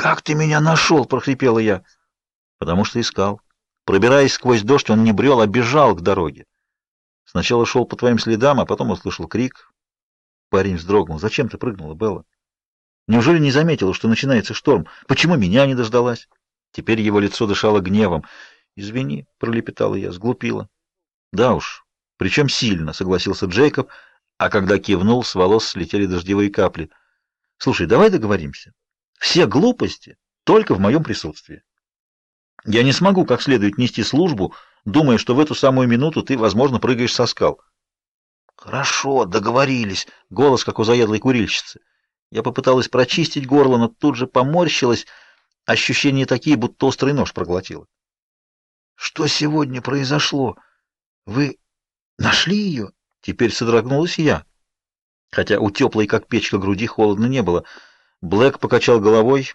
«Как ты меня нашел?» — прохрипела я. «Потому что искал. Пробираясь сквозь дождь, он не брел, а бежал к дороге. Сначала шел по твоим следам, а потом услышал крик. Парень вздрогнул. «Зачем ты прыгнула, Белла? Неужели не заметила, что начинается шторм? Почему меня не дождалась?» Теперь его лицо дышало гневом. «Извини», — пролепетала я, — сглупила. «Да уж, причем сильно», — согласился Джейкоб, а когда кивнул, с волос слетели дождевые капли. «Слушай, давай договоримся. Все глупости только в моем присутствии. Я не смогу как следует нести службу, думая, что в эту самую минуту ты, возможно, прыгаешь со скал». «Хорошо, договорились», — голос, как у заядлой курильщицы. Я попыталась прочистить горло, но тут же поморщилась, ощущения такие, будто острый нож проглотила. «Что сегодня произошло? Вы нашли ее?» Теперь содрогнулась я. Хотя у теплой, как печка, груди холодно не было. Блэк покачал головой.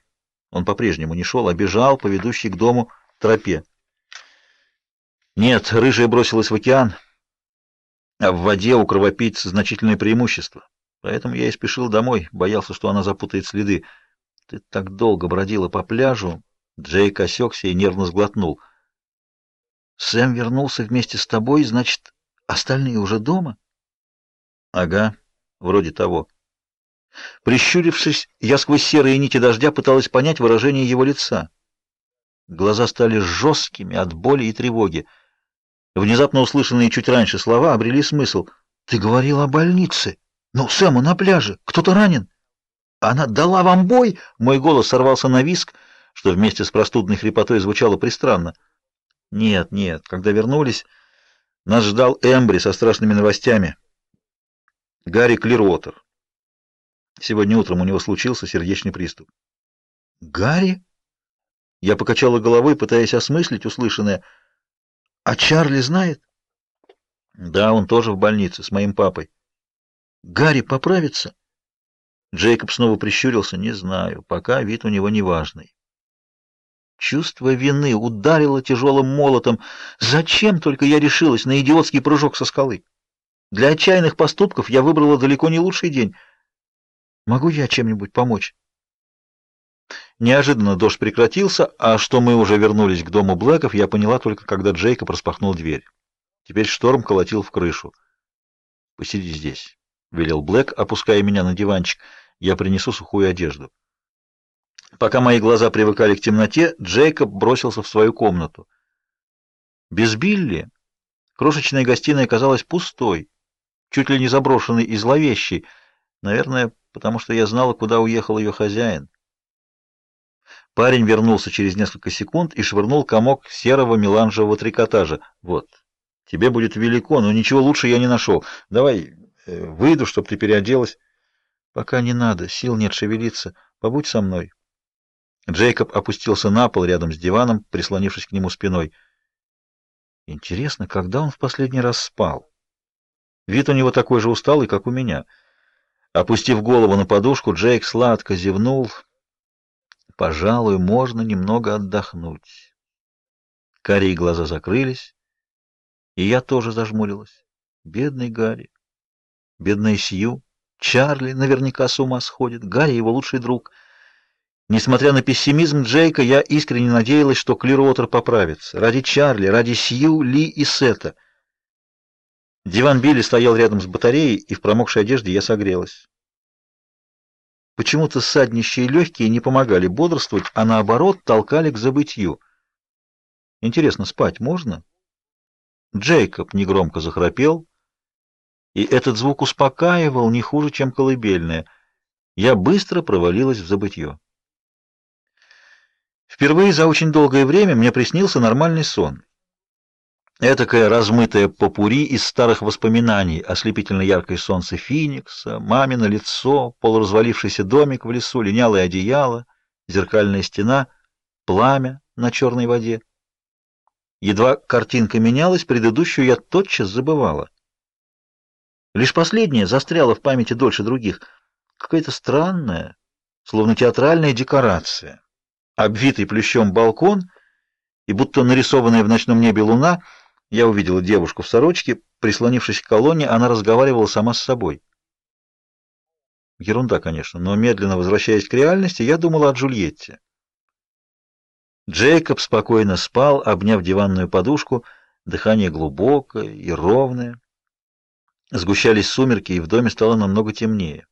Он по-прежнему не шел, а бежал по ведущей к дому тропе. Нет, рыжая бросилась в океан, а в воде у кровопийца значительное преимущество. Поэтому я и спешил домой, боялся, что она запутает следы. Ты так долго бродила по пляжу. Джейк осекся и нервно сглотнул — Сэм вернулся вместе с тобой, значит, остальные уже дома? Ага, вроде того. Прищурившись, я сквозь серые нити дождя пыталась понять выражение его лица. Глаза стали жесткими от боли и тревоги. Внезапно услышанные чуть раньше слова обрели смысл. «Ты говорил о больнице. Ну, Сэму на пляже. Кто-то ранен. Она дала вам бой?» Мой голос сорвался на виск, что вместе с простудной хрипотой звучало пристранно. Нет, нет, когда вернулись, нас ждал Эмбри со страшными новостями. Гарри Клиротер. Сегодня утром у него случился сердечный приступ. Гарри? Я покачала головой, пытаясь осмыслить услышанное. А Чарли знает? Да, он тоже в больнице с моим папой. Гарри поправится? Джейкоб снова прищурился. Не знаю, пока вид у него неважный. Чувство вины ударило тяжелым молотом. Зачем только я решилась на идиотский прыжок со скалы? Для отчаянных поступков я выбрала далеко не лучший день. Могу я чем-нибудь помочь? Неожиданно дождь прекратился, а что мы уже вернулись к дому Блэков, я поняла только, когда Джейкоб распахнул дверь. Теперь шторм колотил в крышу. «Посиди здесь», — велел Блэк, опуская меня на диванчик. «Я принесу сухую одежду». Пока мои глаза привыкали к темноте, Джейкоб бросился в свою комнату. Без Билли крошечная гостиная казалась пустой, чуть ли не заброшенной и зловещей, наверное, потому что я знала, куда уехал ее хозяин. Парень вернулся через несколько секунд и швырнул комок серого меланжевого трикотажа. Вот. Тебе будет велико, но ничего лучше я не нашел. Давай э, выйду, чтобы ты переоделась. Пока не надо, сил нет шевелиться. Побудь со мной. Джейкоб опустился на пол рядом с диваном, прислонившись к нему спиной. Интересно, когда он в последний раз спал? Вид у него такой же усталый, как у меня. Опустив голову на подушку, Джейк сладко зевнул. Пожалуй, можно немного отдохнуть. Карие глаза закрылись, и я тоже зажмурилась. Бедный Гарри, бедная Сью, Чарли наверняка с ума сходит, Гарри его лучший друг — Несмотря на пессимизм Джейка, я искренне надеялась, что Клиротер поправится. Ради Чарли, ради Сью, Ли и Сета. Диван Билли стоял рядом с батареей, и в промокшей одежде я согрелась. Почему-то саднищие легкие не помогали бодрствовать, а наоборот толкали к забытью. Интересно, спать можно? Джейкоб негромко захрапел, и этот звук успокаивал не хуже, чем колыбельное. Я быстро провалилась в забытье. Впервые за очень долгое время мне приснился нормальный сон. Этакое размытое попури из старых воспоминаний, ослепительно яркое солнце Феникса, мамино лицо, полуразвалившийся домик в лесу, линялое одеяло, зеркальная стена, пламя на черной воде. Едва картинка менялась, предыдущую я тотчас забывала. Лишь последняя застряла в памяти дольше других. Какая-то странная, словно театральная декорация обвитый плющом балкон, и будто нарисованная в ночном небе луна, я увидела девушку в сорочке, прислонившись к колонне, она разговаривала сама с собой. Ерунда, конечно, но медленно возвращаясь к реальности, я думала о Джульетте. Джейкоб спокойно спал, обняв диванную подушку, дыхание глубокое и ровное. Сгущались сумерки, и в доме стало намного темнее.